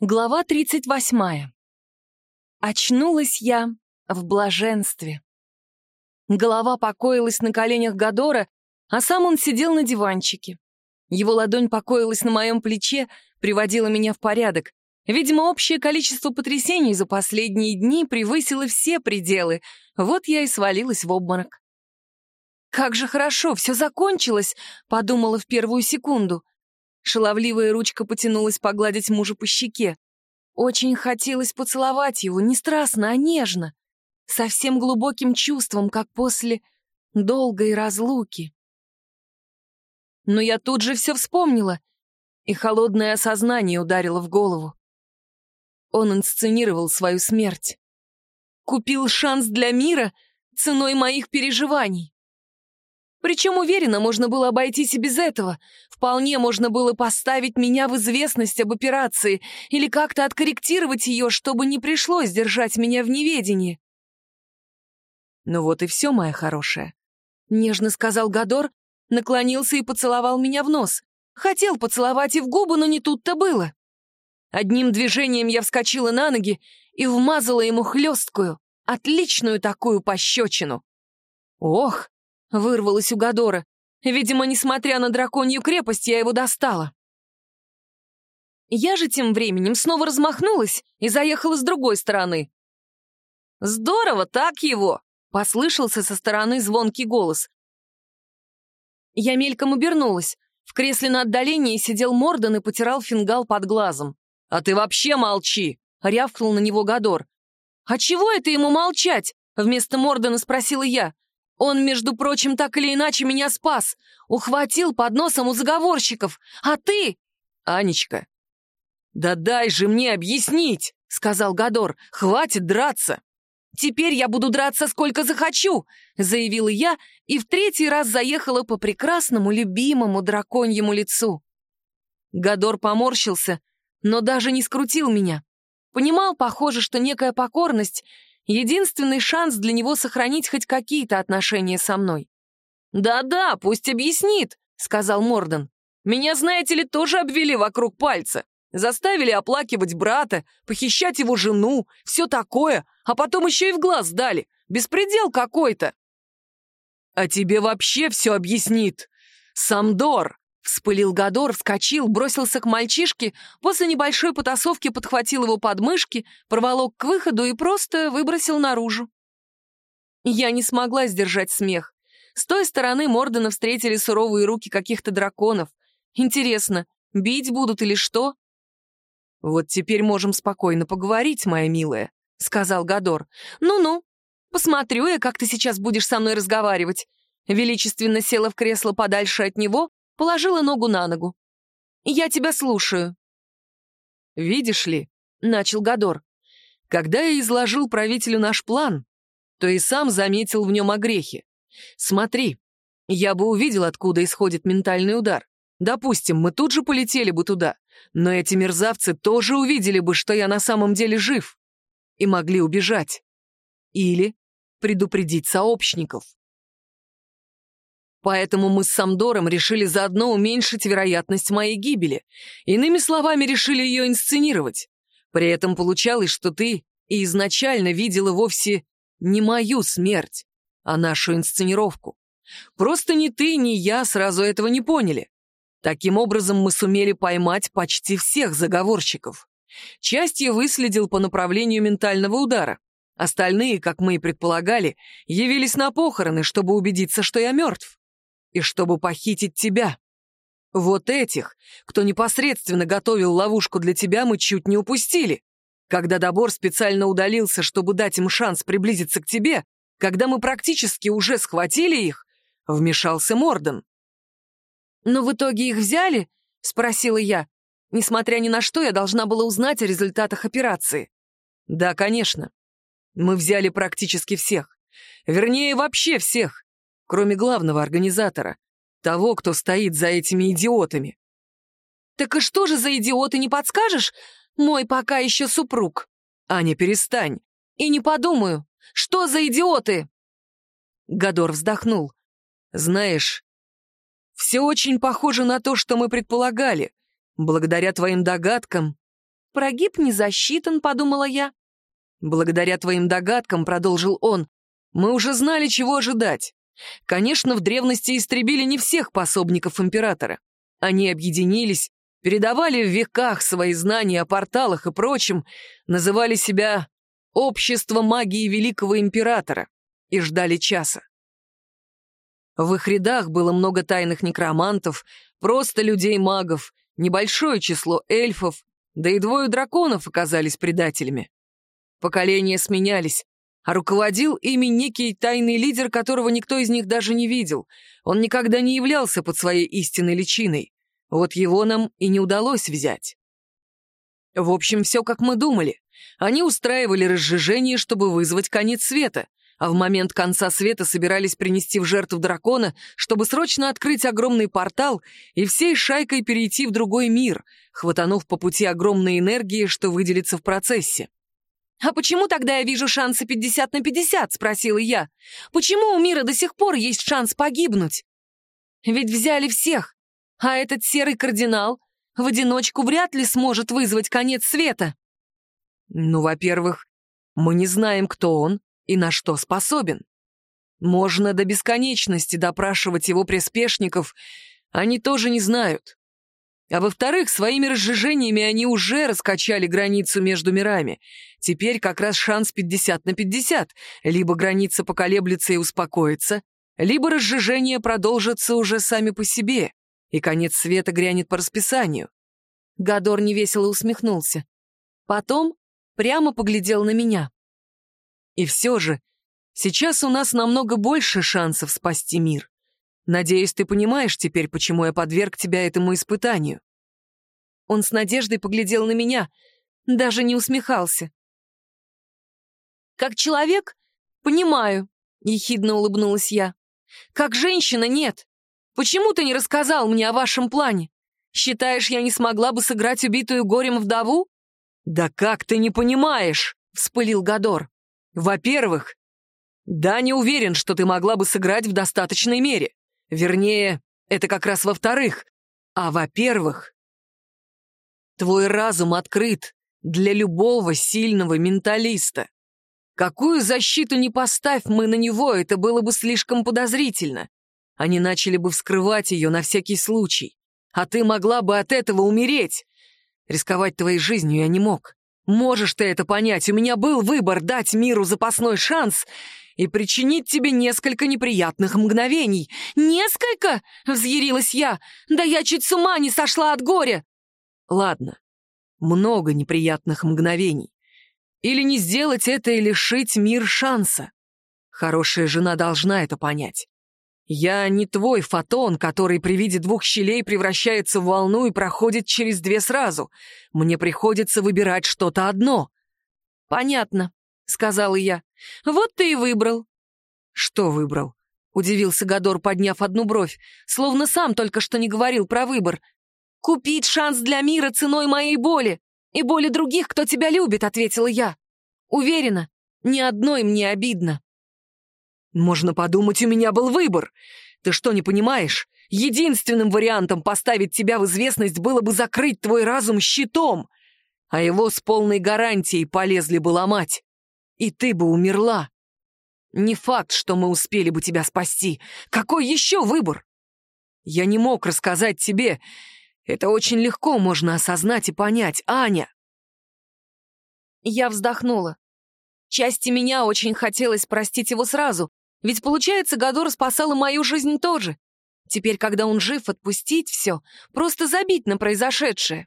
Глава 38. Очнулась я в блаженстве. Голова покоилась на коленях Гадора, а сам он сидел на диванчике. Его ладонь покоилась на моем плече, приводила меня в порядок. Видимо, общее количество потрясений за последние дни превысило все пределы. Вот я и свалилась в обморок. «Как же хорошо, все закончилось», — подумала в первую секунду — Шаловливая ручка потянулась погладить мужа по щеке. Очень хотелось поцеловать его, не страстно, а нежно, со всем глубоким чувством, как после долгой разлуки. Но я тут же все вспомнила, и холодное осознание ударило в голову. Он инсценировал свою смерть. Купил шанс для мира ценой моих переживаний. Причем, уверенно, можно было обойтись и без этого. Вполне можно было поставить меня в известность об операции или как-то откорректировать ее, чтобы не пришлось держать меня в неведении. «Ну вот и все, моя хорошая», — нежно сказал Гадор, наклонился и поцеловал меня в нос. Хотел поцеловать и в губы, но не тут-то было. Одним движением я вскочила на ноги и вмазала ему хлесткую, отличную такую пощечину. Ох, Вырвалось у Гадора. Видимо, несмотря на драконью крепость, я его достала. Я же тем временем снова размахнулась и заехала с другой стороны. «Здорово, так его!» — послышался со стороны звонкий голос. Я мельком обернулась. В кресле на отдалении сидел Морден и потирал фингал под глазом. «А ты вообще молчи!» — рявкнул на него Гадор. «А чего это ему молчать?» — вместо Мордена спросила я. Он, между прочим, так или иначе меня спас. Ухватил под носом у заговорщиков. А ты... Анечка. Да дай же мне объяснить, сказал Гадор. Хватит драться. Теперь я буду драться сколько захочу, заявила я и в третий раз заехала по прекрасному, любимому драконьему лицу. Гадор поморщился, но даже не скрутил меня. Понимал, похоже, что некая покорность Единственный шанс для него сохранить хоть какие-то отношения со мной. «Да-да, пусть объяснит», — сказал Морден. «Меня, знаете ли, тоже обвели вокруг пальца. Заставили оплакивать брата, похищать его жену, все такое, а потом еще и в глаз дали. Беспредел какой-то». «А тебе вообще все объяснит. Самдор», Вспылил Гадор, вскочил, бросился к мальчишке, после небольшой потасовки подхватил его подмышки, проволок к выходу и просто выбросил наружу. Я не смогла сдержать смех. С той стороны Мордена встретили суровые руки каких-то драконов. Интересно, бить будут или что? «Вот теперь можем спокойно поговорить, моя милая», — сказал Гадор. «Ну-ну, посмотрю я, как ты сейчас будешь со мной разговаривать». Величественно села в кресло подальше от него положила ногу на ногу. «Я тебя слушаю». «Видишь ли», — начал Гадор, «когда я изложил правителю наш план, то и сам заметил в нем огрехи. Смотри, я бы увидел, откуда исходит ментальный удар. Допустим, мы тут же полетели бы туда, но эти мерзавцы тоже увидели бы, что я на самом деле жив, и могли убежать. Или предупредить сообщников. Поэтому мы с Самдором решили заодно уменьшить вероятность моей гибели. Иными словами, решили ее инсценировать. При этом получалось, что ты и изначально видела вовсе не мою смерть, а нашу инсценировку. Просто ни ты, ни я сразу этого не поняли. Таким образом, мы сумели поймать почти всех заговорщиков. Часть я выследил по направлению ментального удара. Остальные, как мы и предполагали, явились на похороны, чтобы убедиться, что я мертв и чтобы похитить тебя. Вот этих, кто непосредственно готовил ловушку для тебя, мы чуть не упустили. Когда Добор специально удалился, чтобы дать им шанс приблизиться к тебе, когда мы практически уже схватили их, вмешался Морден. «Но в итоге их взяли?» — спросила я. Несмотря ни на что, я должна была узнать о результатах операции. «Да, конечно. Мы взяли практически всех. Вернее, вообще всех кроме главного организатора, того, кто стоит за этими идиотами. «Так и что же за идиоты, не подскажешь? Мой пока еще супруг». «Аня, перестань». «И не подумаю. Что за идиоты?» Гадор вздохнул. «Знаешь, все очень похоже на то, что мы предполагали. Благодаря твоим догадкам Прогиб не засчитан, подумала я. Благодаря твоим догадкам, продолжил он, мы уже знали, чего ожидать. Конечно, в древности истребили не всех пособников императора. Они объединились, передавали в веках свои знания о порталах и прочем, называли себя «Общество магии Великого Императора» и ждали часа. В их рядах было много тайных некромантов, просто людей-магов, небольшое число эльфов, да и двое драконов оказались предателями. Поколения сменялись, а руководил ими некий тайный лидер, которого никто из них даже не видел. Он никогда не являлся под своей истинной личиной. Вот его нам и не удалось взять. В общем, все как мы думали. Они устраивали разжижение, чтобы вызвать конец света, а в момент конца света собирались принести в жертву дракона, чтобы срочно открыть огромный портал и всей шайкой перейти в другой мир, хватанув по пути огромной энергии, что выделится в процессе. «А почему тогда я вижу шансы 50 на 50?» — спросила я. «Почему у мира до сих пор есть шанс погибнуть? Ведь взяли всех, а этот серый кардинал в одиночку вряд ли сможет вызвать конец света». «Ну, во-первых, мы не знаем, кто он и на что способен. Можно до бесконечности допрашивать его приспешников, они тоже не знают. А во-вторых, своими разжижениями они уже раскачали границу между мирами. Теперь как раз шанс 50 на 50. Либо граница поколеблется и успокоится, либо разжижения продолжатся уже сами по себе, и конец света грянет по расписанию. Гадор невесело усмехнулся. Потом прямо поглядел на меня. И все же, сейчас у нас намного больше шансов спасти мир. Надеюсь, ты понимаешь теперь, почему я подверг тебя этому испытанию. Он с надеждой поглядел на меня, даже не усмехался. Как человек, понимаю, ехидно улыбнулась я. Как женщина, нет. Почему ты не рассказал мне о вашем плане? Считаешь, я не смогла бы сыграть убитую горем вдову? Да как ты не понимаешь? Вспылил Гадор. Во-первых, да, не уверен, что ты могла бы сыграть в достаточной мере. Вернее, это как раз во-вторых. А во-первых, твой разум открыт для любого сильного менталиста. Какую защиту не поставь мы на него, это было бы слишком подозрительно. Они начали бы вскрывать ее на всякий случай. А ты могла бы от этого умереть. Рисковать твоей жизнью я не мог. Можешь ты это понять, у меня был выбор дать миру запасной шанс и причинить тебе несколько неприятных мгновений. «Несколько?» — взъярилась я. «Да я чуть с ума не сошла от горя!» «Ладно, много неприятных мгновений. Или не сделать это и лишить мир шанса. Хорошая жена должна это понять. Я не твой фотон, который при виде двух щелей превращается в волну и проходит через две сразу. Мне приходится выбирать что-то одно. Понятно, сказала я. Вот ты и выбрал. Что выбрал? Удивился Гадор, подняв одну бровь, словно сам только что не говорил про выбор. Купить шанс для мира ценой моей боли и боли других, кто тебя любит, ответила я. Уверена, ни одной мне обидно. Можно подумать, у меня был выбор. Ты что, не понимаешь? Единственным вариантом поставить тебя в известность было бы закрыть твой разум щитом, а его с полной гарантией полезли бы ломать. И ты бы умерла. Не факт, что мы успели бы тебя спасти. Какой еще выбор? Я не мог рассказать тебе. Это очень легко можно осознать и понять, Аня. Я вздохнула. Части меня очень хотелось простить его сразу, ведь, получается, Гадор спасал и мою жизнь тоже. Теперь, когда он жив, отпустить все, просто забить на произошедшее.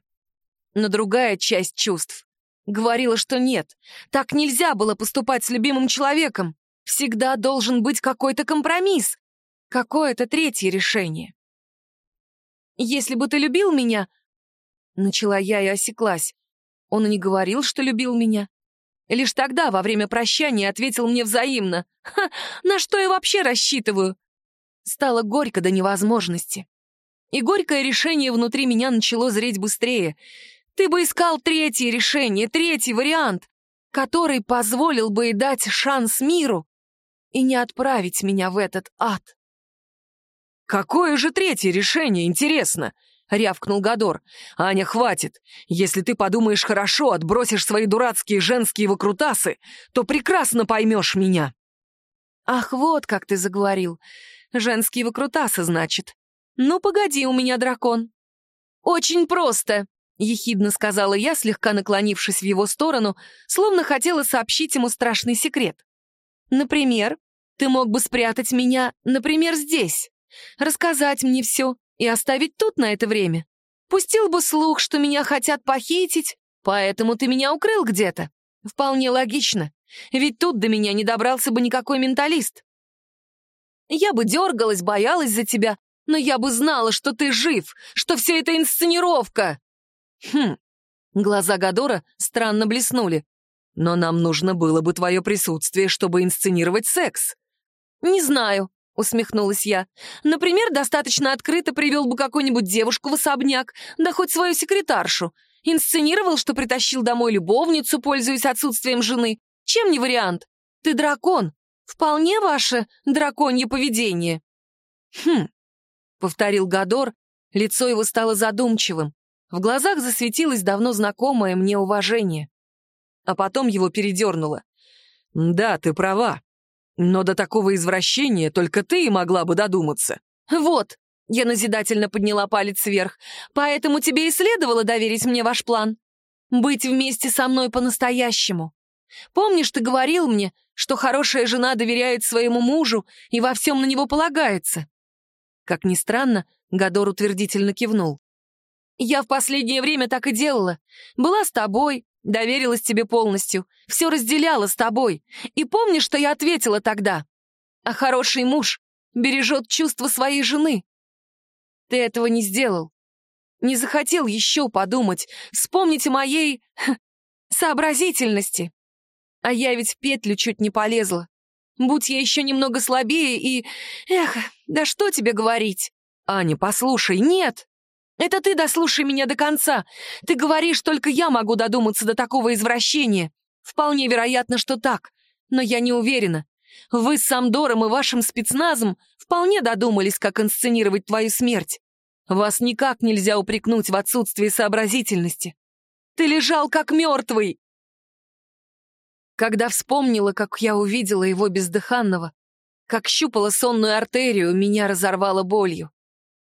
Но другая часть чувств говорила, что нет, так нельзя было поступать с любимым человеком. Всегда должен быть какой-то компромисс, какое-то третье решение. «Если бы ты любил меня...» Начала я и осеклась. Он и не говорил, что любил меня. Лишь тогда, во время прощания, ответил мне взаимно. Ха, на что я вообще рассчитываю? Стало горько до невозможности. И горькое решение внутри меня начало зреть быстрее. Ты бы искал третье решение, третий вариант, который позволил бы и дать шанс миру и не отправить меня в этот ад. «Какое же третье решение, интересно?» —— рявкнул Гадор. «Аня, хватит! Если ты подумаешь хорошо, отбросишь свои дурацкие женские выкрутасы, то прекрасно поймешь меня!» «Ах, вот как ты заговорил. Женские выкрутасы, значит. Ну, погоди, у меня дракон». «Очень просто», — ехидно сказала я, слегка наклонившись в его сторону, словно хотела сообщить ему страшный секрет. «Например, ты мог бы спрятать меня, например, здесь, рассказать мне все и оставить тут на это время. Пустил бы слух, что меня хотят похитить, поэтому ты меня укрыл где-то. Вполне логично, ведь тут до меня не добрался бы никакой менталист. Я бы дергалась, боялась за тебя, но я бы знала, что ты жив, что все это инсценировка. Хм, глаза Гадора странно блеснули. Но нам нужно было бы твое присутствие, чтобы инсценировать секс. Не знаю, усмехнулась я. Например, достаточно открыто привел бы какую-нибудь девушку в особняк, да хоть свою секретаршу. Инсценировал, что притащил домой любовницу, пользуясь отсутствием жены. Чем не вариант? Ты дракон. Вполне ваше драконье поведение. Хм, повторил Гадор, лицо его стало задумчивым. В глазах засветилось давно знакомое мне уважение. А потом его передернуло. «Да, ты права. Но до такого извращения только ты и могла бы додуматься». «Вот», — я назидательно подняла палец вверх, «поэтому тебе и следовало доверить мне ваш план. Быть вместе со мной по-настоящему. Помнишь, ты говорил мне, что хорошая жена доверяет своему мужу и во всем на него полагается?» Как ни странно, Гадор утвердительно кивнул. «Я в последнее время так и делала. Была с тобой, доверилась тебе полностью, все разделяла с тобой. И помнишь, что я ответила тогда? А хороший муж бережет чувства своей жены. Ты этого не сделал. Не захотел еще подумать, вспомнить о моей сообразительности. А я ведь в петлю чуть не полезла. Будь я еще немного слабее и... Эх, да что тебе говорить? Аня, послушай, нет! Это ты дослушай меня до конца. Ты говоришь, только я могу додуматься до такого извращения. Вполне вероятно, что так. Но я не уверена. Вы с Самдором и вашим спецназом вполне додумались, как инсценировать твою смерть. Вас никак нельзя упрекнуть в отсутствии сообразительности. Ты лежал как мертвый. Когда вспомнила, как я увидела его бездыханного, как щупала сонную артерию, меня разорвало болью.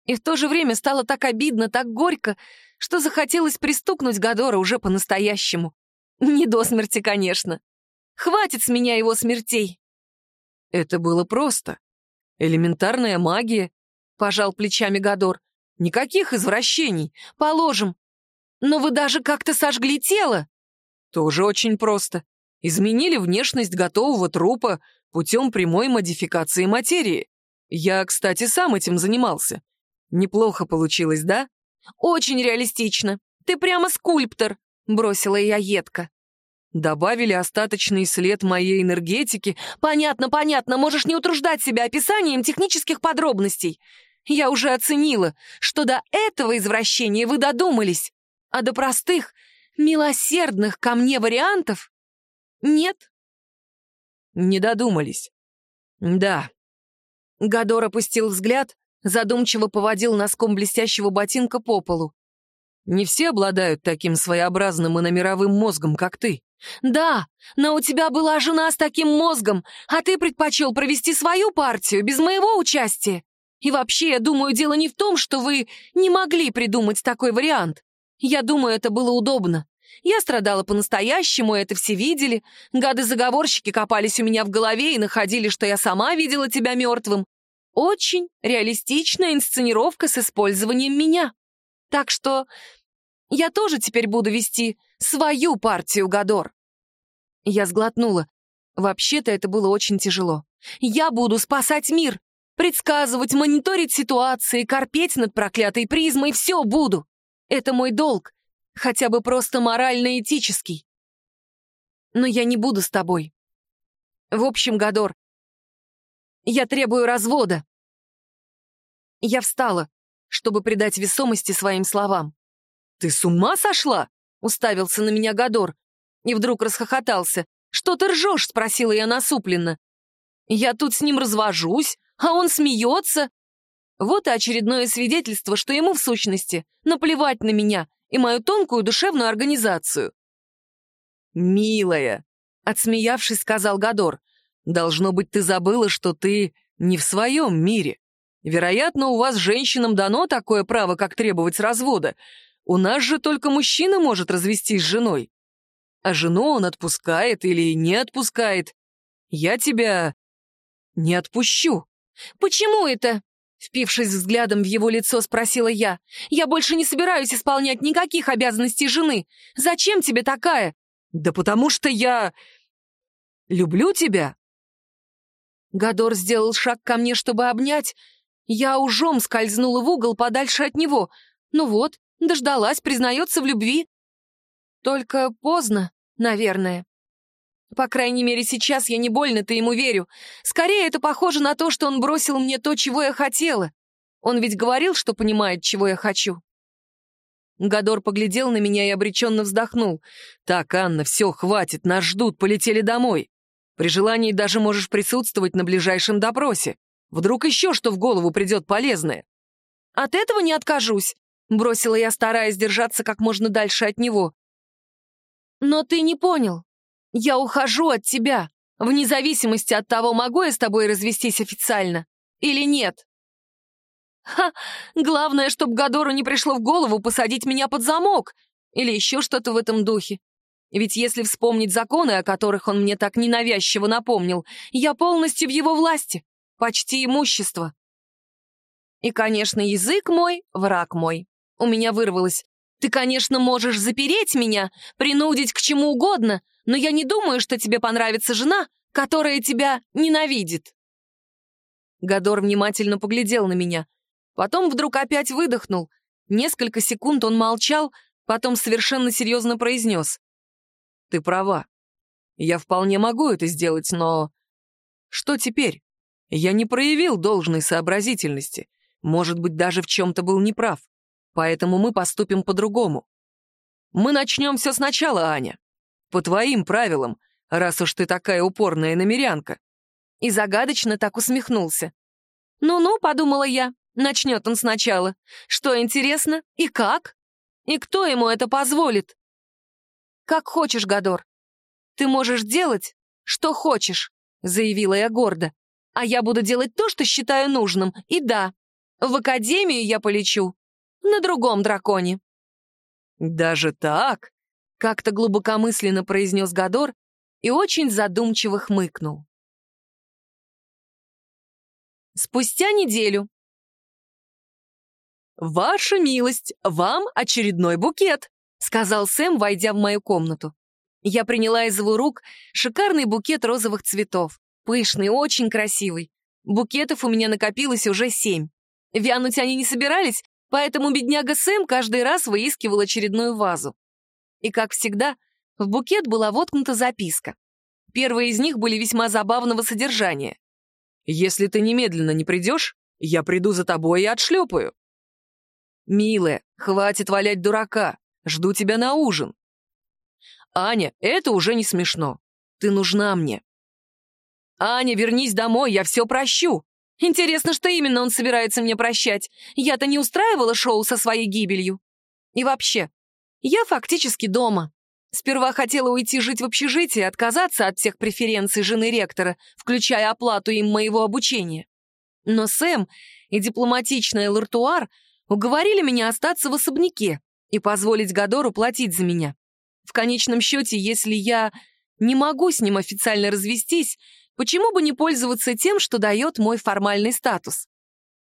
И в то же время стало так обидно, так горько, что захотелось пристукнуть Гадора уже по-настоящему. Не до смерти, конечно. Хватит с меня его смертей. Это было просто. Элементарная магия, — пожал плечами Гадор. Никаких извращений, положим. Но вы даже как-то сожгли тело. Тоже очень просто изменили внешность готового трупа путем прямой модификации материи. Я, кстати, сам этим занимался. Неплохо получилось, да? Очень реалистично. Ты прямо скульптор, бросила я едко. Добавили остаточный след моей энергетики. Понятно, понятно, можешь не утруждать себя описанием технических подробностей. Я уже оценила, что до этого извращения вы додумались, а до простых, милосердных ко мне вариантов «Нет». «Не додумались». «Да». Гадор опустил взгляд, задумчиво поводил носком блестящего ботинка по полу. «Не все обладают таким своеобразным и номеровым мозгом, как ты». «Да, но у тебя была жена с таким мозгом, а ты предпочел провести свою партию без моего участия. И вообще, я думаю, дело не в том, что вы не могли придумать такой вариант. Я думаю, это было удобно. Я страдала по-настоящему, это все видели. Гады-заговорщики копались у меня в голове и находили, что я сама видела тебя мертвым. Очень реалистичная инсценировка с использованием меня. Так что я тоже теперь буду вести свою партию, Гадор. Я сглотнула. Вообще-то это было очень тяжело. Я буду спасать мир, предсказывать, мониторить ситуации, корпеть над проклятой призмой, все буду. Это мой долг, хотя бы просто морально-этический. Но я не буду с тобой. В общем, Гадор, я требую развода. Я встала, чтобы придать весомости своим словам. «Ты с ума сошла?» — уставился на меня Гадор. И вдруг расхохотался. «Что ты ржешь?» — спросила я насупленно. «Я тут с ним развожусь, а он смеется». Вот и очередное свидетельство, что ему, в сущности, наплевать на меня и мою тонкую душевную организацию. «Милая», — отсмеявшись, сказал Гадор, «должно быть, ты забыла, что ты не в своем мире. Вероятно, у вас, женщинам, дано такое право, как требовать развода. У нас же только мужчина может развестись с женой. А жену он отпускает или не отпускает. Я тебя не отпущу». «Почему это?» Впившись взглядом в его лицо, спросила я. «Я больше не собираюсь исполнять никаких обязанностей жены. Зачем тебе такая?» «Да потому что я... люблю тебя». Гадор сделал шаг ко мне, чтобы обнять. Я ужом скользнула в угол подальше от него. Ну вот, дождалась, признается в любви. Только поздно, наверное. По крайней мере, сейчас я не больно-то ему верю. Скорее, это похоже на то, что он бросил мне то, чего я хотела. Он ведь говорил, что понимает, чего я хочу. Гадор поглядел на меня и обреченно вздохнул. «Так, Анна, все, хватит, нас ждут, полетели домой. При желании даже можешь присутствовать на ближайшем допросе. Вдруг еще что в голову придет полезное». «От этого не откажусь», — бросила я, стараясь держаться как можно дальше от него. «Но ты не понял. Я ухожу от тебя, вне зависимости от того, могу я с тобой развестись официально или нет. Ха, главное, чтобы Гадору не пришло в голову посадить меня под замок или еще что-то в этом духе. Ведь если вспомнить законы, о которых он мне так ненавязчиво напомнил, я полностью в его власти, почти имущество. И, конечно, язык мой — враг мой. У меня вырвалось. Ты, конечно, можешь запереть меня, принудить к чему угодно, но я не думаю, что тебе понравится жена, которая тебя ненавидит». Гадор внимательно поглядел на меня. Потом вдруг опять выдохнул. Несколько секунд он молчал, потом совершенно серьезно произнес. «Ты права. Я вполне могу это сделать, но... Что теперь? Я не проявил должной сообразительности. Может быть, даже в чем-то был неправ. Поэтому мы поступим по-другому. Мы начнем все сначала, Аня. По твоим правилам, раз уж ты такая упорная намерянка». И загадочно так усмехнулся. «Ну-ну», — подумала я, — начнет он сначала. Что интересно? И как? И кто ему это позволит? «Как хочешь, Гадор. Ты можешь делать, что хочешь», — заявила я гордо. «А я буду делать то, что считаю нужным. И да, в академию я полечу. На другом драконе». «Даже так?» Как-то глубокомысленно произнес Гадор и очень задумчиво хмыкнул. Спустя неделю. «Ваша милость, вам очередной букет», — сказал Сэм, войдя в мою комнату. Я приняла из его рук шикарный букет розовых цветов. Пышный, очень красивый. Букетов у меня накопилось уже семь. Вянуть они не собирались, поэтому бедняга Сэм каждый раз выискивал очередную вазу. И, как всегда, в букет была воткнута записка. Первые из них были весьма забавного содержания. «Если ты немедленно не придешь, я приду за тобой и отшлепаю». «Милая, хватит валять дурака, жду тебя на ужин». «Аня, это уже не смешно. Ты нужна мне». «Аня, вернись домой, я все прощу». Интересно, что именно он собирается мне прощать. Я-то не устраивала шоу со своей гибелью. И вообще, я фактически дома. Сперва хотела уйти жить в общежитие, отказаться от всех преференций жены ректора, включая оплату им моего обучения. Но Сэм и дипломатичная Лартуар уговорили меня остаться в особняке и позволить Гадору платить за меня. В конечном счете, если я не могу с ним официально развестись, почему бы не пользоваться тем, что дает мой формальный статус?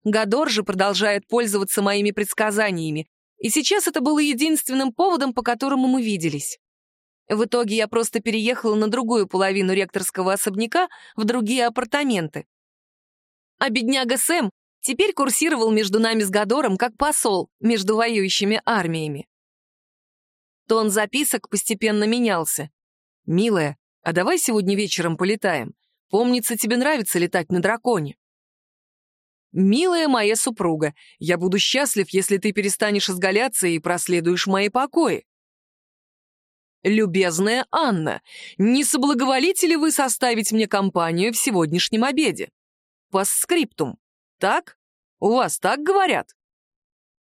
Гадор же продолжает пользоваться моими предсказаниями, и сейчас это было единственным поводом, по которому мы виделись. В итоге я просто переехала на другую половину ректорского особняка в другие апартаменты. А бедняга Сэм теперь курсировал между нами с Гадором как посол между воюющими армиями. Тон записок постепенно менялся. «Милая, а давай сегодня вечером полетаем. Помнится, тебе нравится летать на драконе». «Милая моя супруга, я буду счастлив, если ты перестанешь изгаляться и проследуешь мои покои». «Любезная Анна, не соблаговолите ли вы составить мне компанию в сегодняшнем обеде? Постскриптум, так?» У вас так говорят?»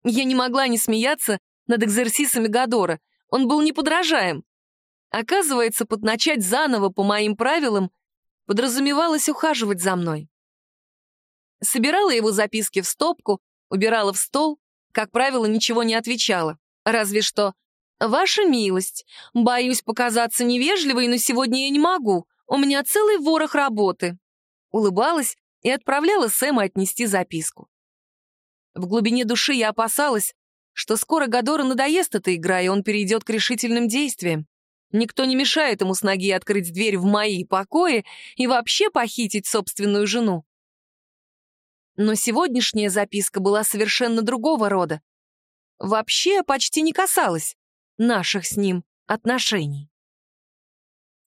Я не могла не смеяться над экзерсисами Гадора. Он был неподражаем. Оказывается, подначать заново по моим правилам подразумевалось ухаживать за мной. Собирала его записки в стопку, убирала в стол, как правило, ничего не отвечала. Разве что «Ваша милость, боюсь показаться невежливой, но сегодня я не могу. У меня целый ворох работы». Улыбалась и отправляла Сэма отнести записку. В глубине души я опасалась, что скоро Гадору надоест эта игра, и он перейдет к решительным действиям. Никто не мешает ему с ноги открыть дверь в мои покои и вообще похитить собственную жену. Но сегодняшняя записка была совершенно другого рода. Вообще почти не касалась наших с ним отношений.